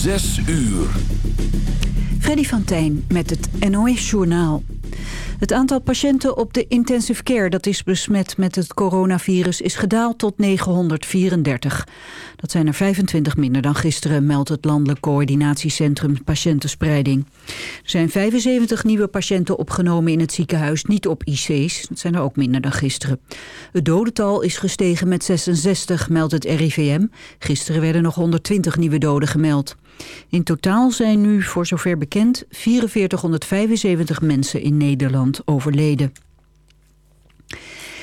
Zes uur. Freddy van Tijn met het NOS-journaal. Het aantal patiënten op de intensive care dat is besmet met het coronavirus is gedaald tot 934. Dat zijn er 25 minder dan gisteren, meldt het Landelijk Coördinatiecentrum Patiëntenspreiding. Er zijn 75 nieuwe patiënten opgenomen in het ziekenhuis, niet op IC's. Dat zijn er ook minder dan gisteren. Het dodental is gestegen met 66, meldt het RIVM. Gisteren werden nog 120 nieuwe doden gemeld. In totaal zijn nu, voor zover bekend, 4475 mensen in Nederland overleden.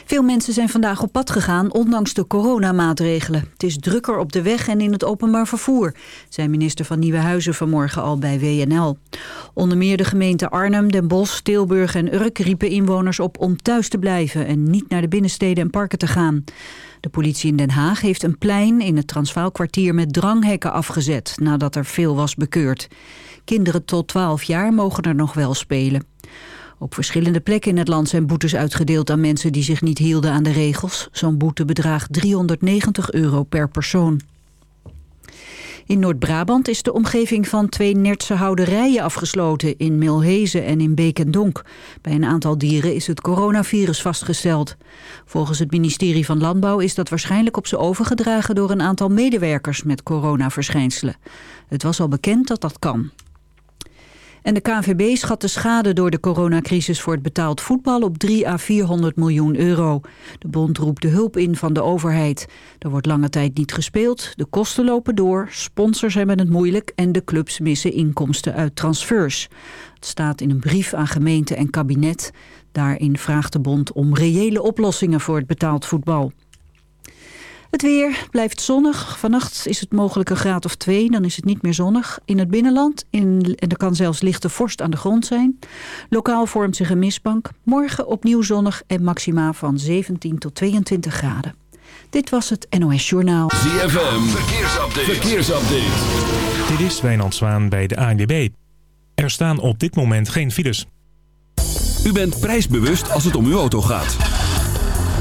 Veel mensen zijn vandaag op pad gegaan, ondanks de coronamaatregelen. Het is drukker op de weg en in het openbaar vervoer, zei minister van Nieuwenhuizen vanmorgen al bij WNL. Onder meer de gemeenten Arnhem, Den Bosch, Tilburg en Urk riepen inwoners op om thuis te blijven en niet naar de binnensteden en parken te gaan. De politie in Den Haag heeft een plein in het Transvaalkwartier met dranghekken afgezet nadat er veel was bekeurd. Kinderen tot 12 jaar mogen er nog wel spelen. Op verschillende plekken in het land zijn boetes uitgedeeld aan mensen die zich niet hielden aan de regels. Zo'n boete bedraagt 390 euro per persoon. In Noord-Brabant is de omgeving van twee Nertse houderijen afgesloten... in Milhezen en in Beek en Donk. Bij een aantal dieren is het coronavirus vastgesteld. Volgens het ministerie van Landbouw is dat waarschijnlijk op ze overgedragen... door een aantal medewerkers met coronaverschijnselen. Het was al bekend dat dat kan. En de KNVB schat de schade door de coronacrisis voor het betaald voetbal op 3 à 400 miljoen euro. De bond roept de hulp in van de overheid. Er wordt lange tijd niet gespeeld, de kosten lopen door, sponsors hebben het moeilijk en de clubs missen inkomsten uit transfers. Het staat in een brief aan gemeente en kabinet. Daarin vraagt de bond om reële oplossingen voor het betaald voetbal. Het weer blijft zonnig. Vannacht is het mogelijk een graad of twee, dan is het niet meer zonnig. In het binnenland in, en er kan zelfs lichte vorst aan de grond zijn. Lokaal vormt zich een mistbank. Morgen opnieuw zonnig en maxima van 17 tot 22 graden. Dit was het NOS Journaal. ZFM, verkeersupdate. verkeersupdate. Dit is Wijnand Zwaan bij de ANWB. Er staan op dit moment geen files. U bent prijsbewust als het om uw auto gaat.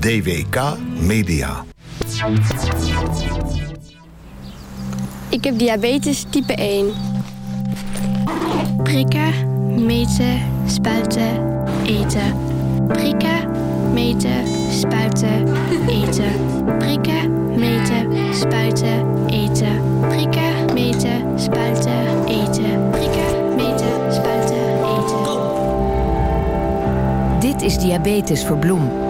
DWK Media. Ik heb diabetes type 1. Prikken, meten, spuiten, eten. Prikken, meten, spuiten, eten. Prikken, meten, spuiten, eten. Prikken, meten, spuiten, eten. Prikken, meten, spuiten, eten. Dit is Diabetes voor Bloem.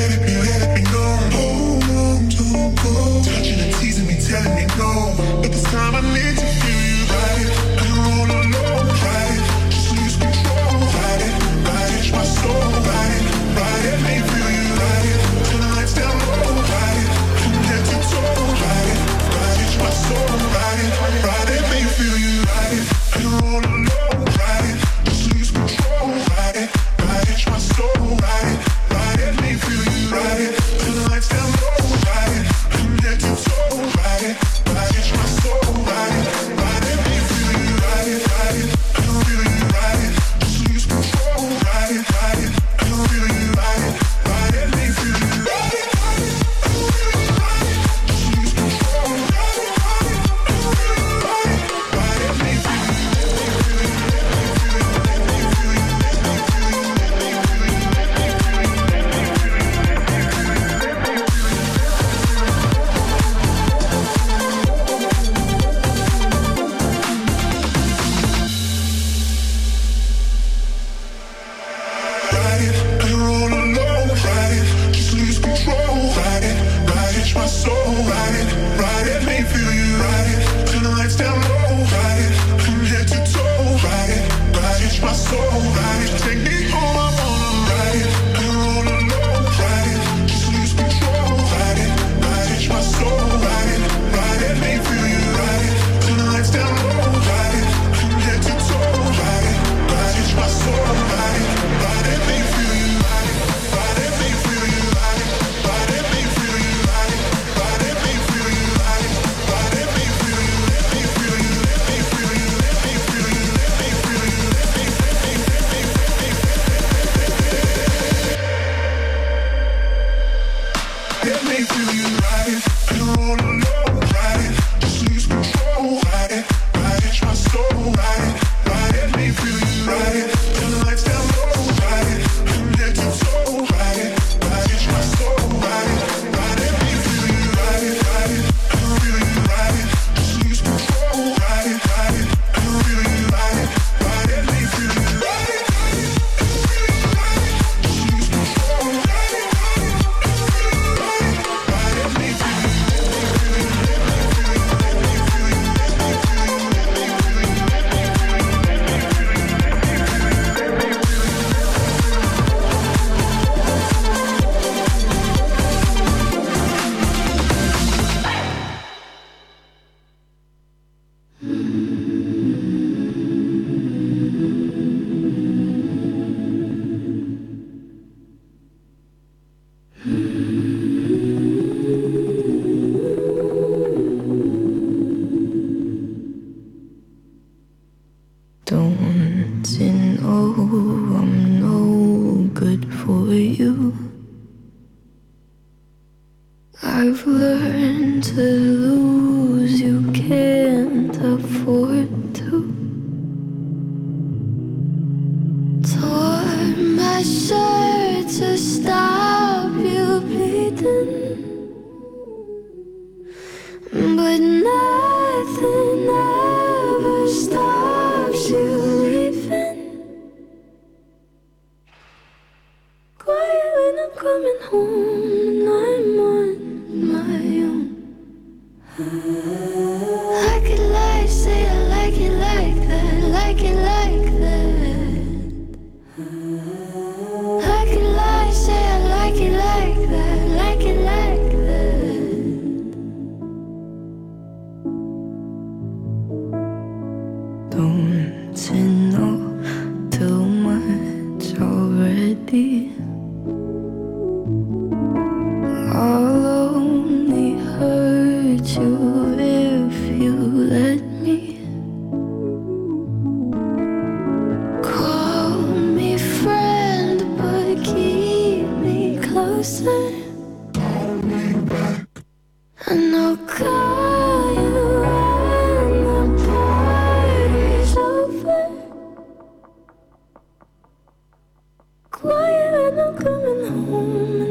when I'm coming home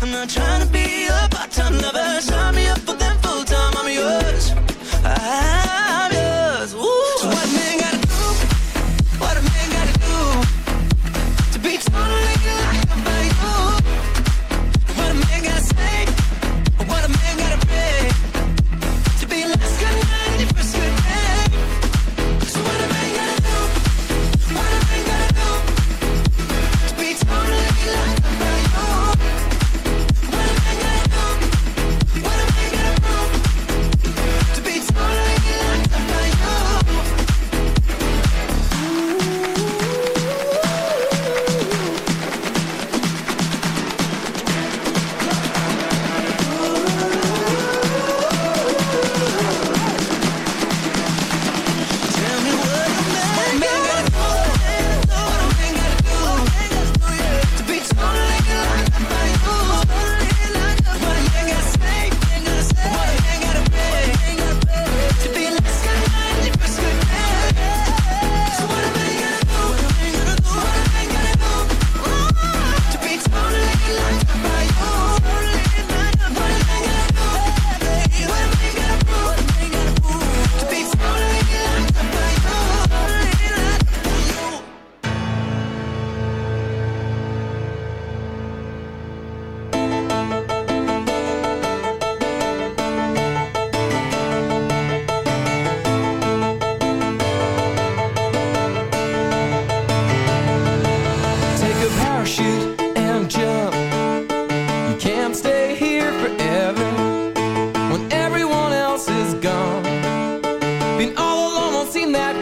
I'm not trying to be a part-time lover. Sign me up for them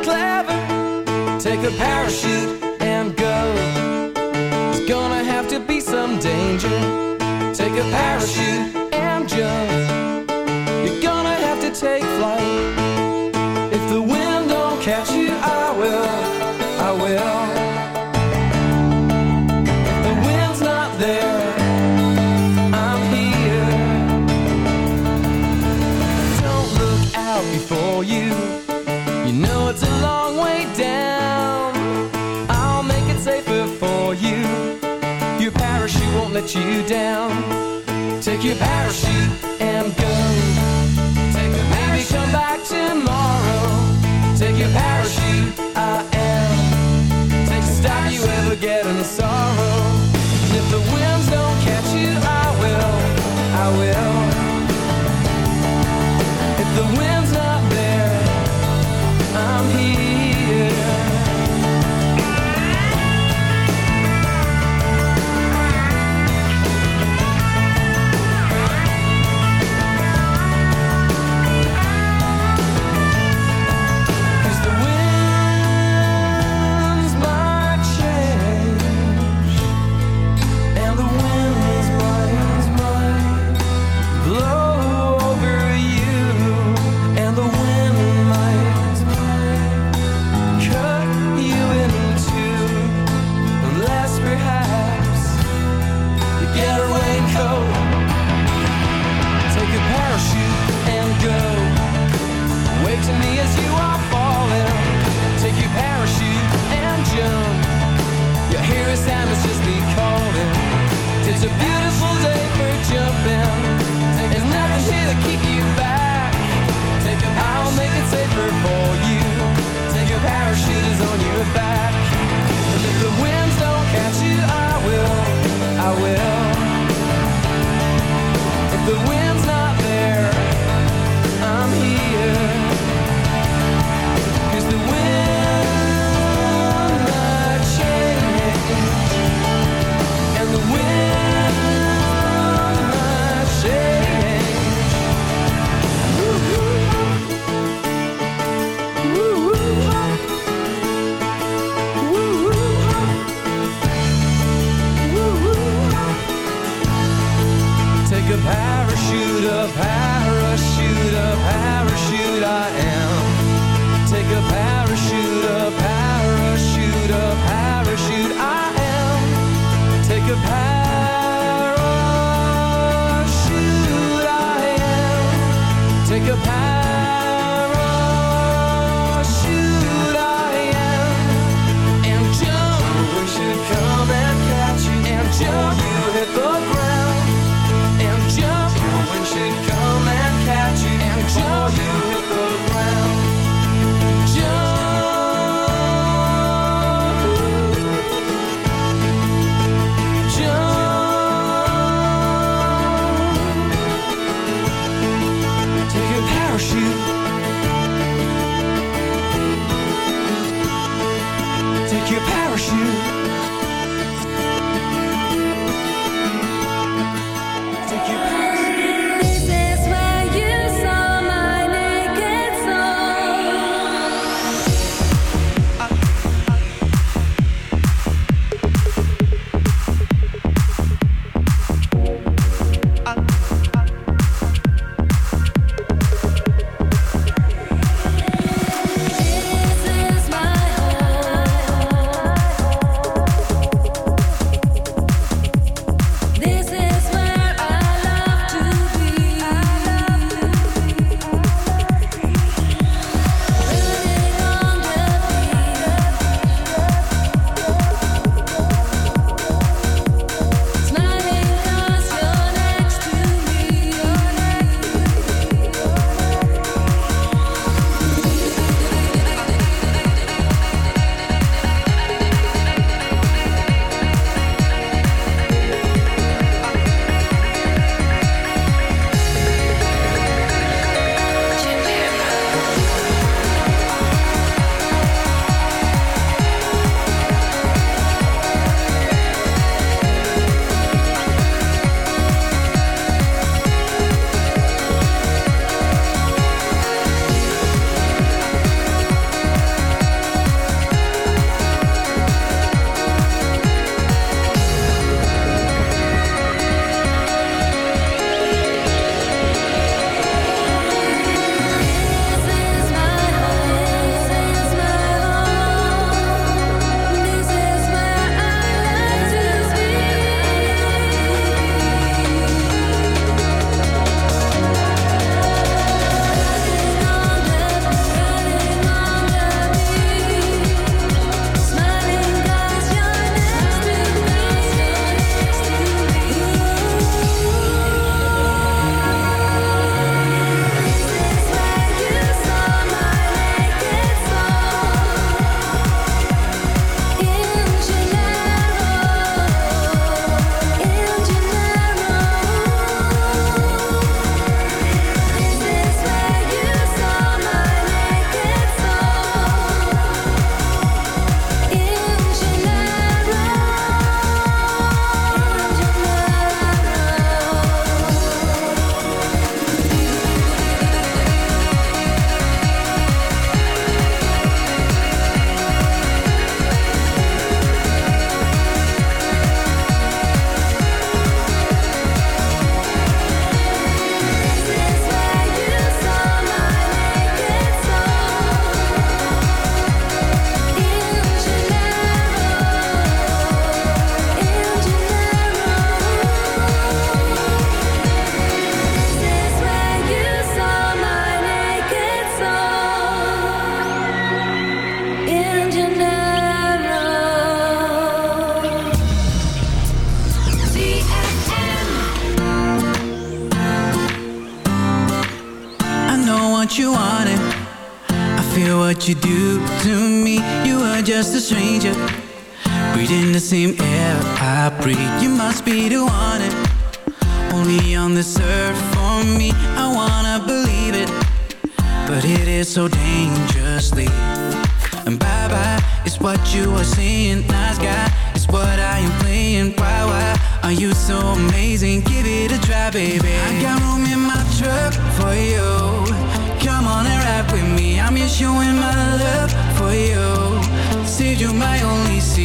clever. Take a parachute and go. It's gonna have to be some danger. Take a parachute and jump. parachute.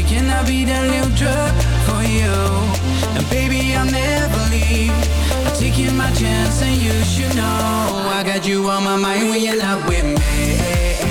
Can I be that new drug for you? And baby, I'll never leave. I'm taking my chance, and you should know I got you on my mind when you're not with me.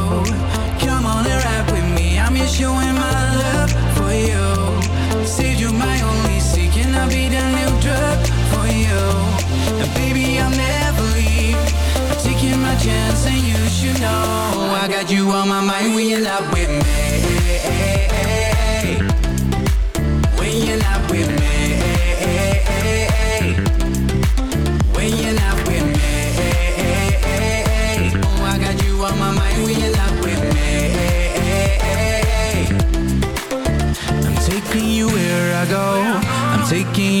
Drug for you? And baby, I'll never leave. I'm taking my chance, and you should know I got you on my mind when you're not with me. When you're not with me. When you're not with me. Oh, I got you on my mind when you're not with me. I'm taking you where I go. I'm taking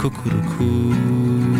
Cuckoo-cuckoo,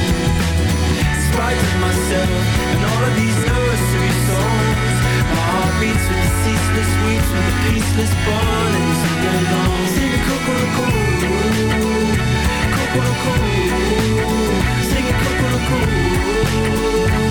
In of myself and all of these nursery songs, my heart beats with the ceaseless weeps, with the peaceless to belong. Sing cuckoo-cuckoo, cuckoo-cuckoo, sing cuckoo-cuckoo.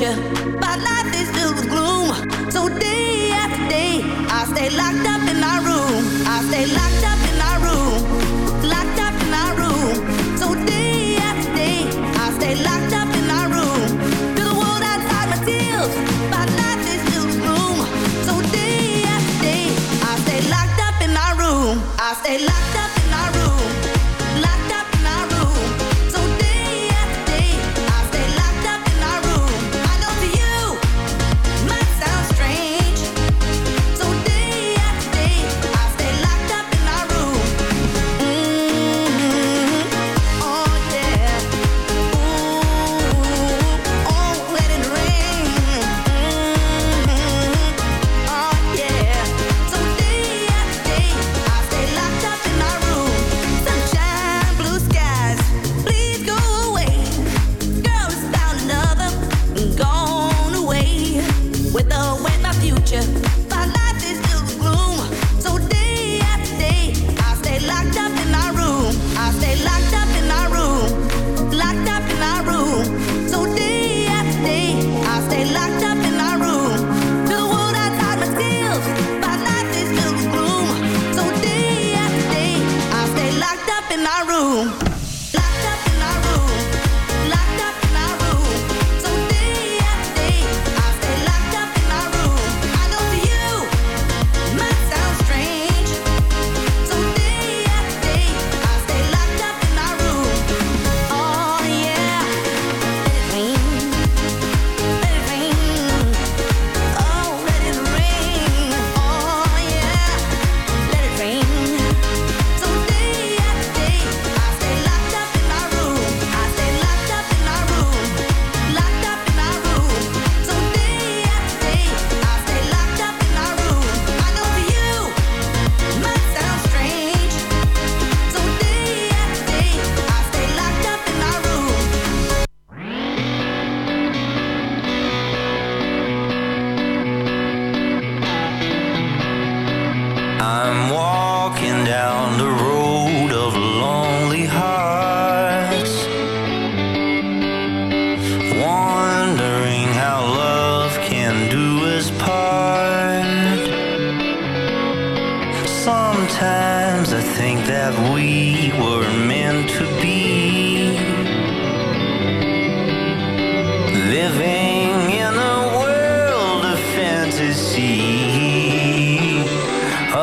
Way my life is filled with gloom. So day after day, I stay locked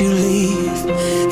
you leave?